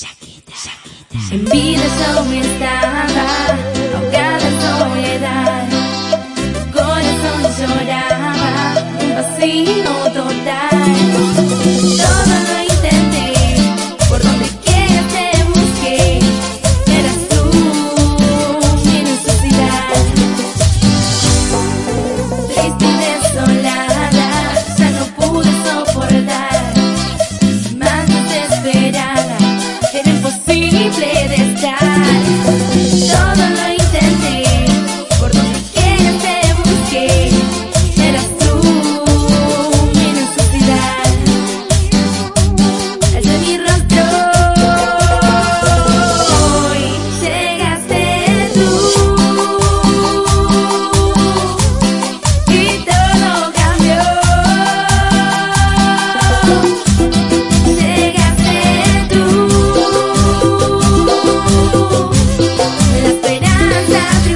Shakita, Shakita. En vida yo estaba ahogada en soledad. Corazón lloraba, un vacío total.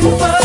Desculpa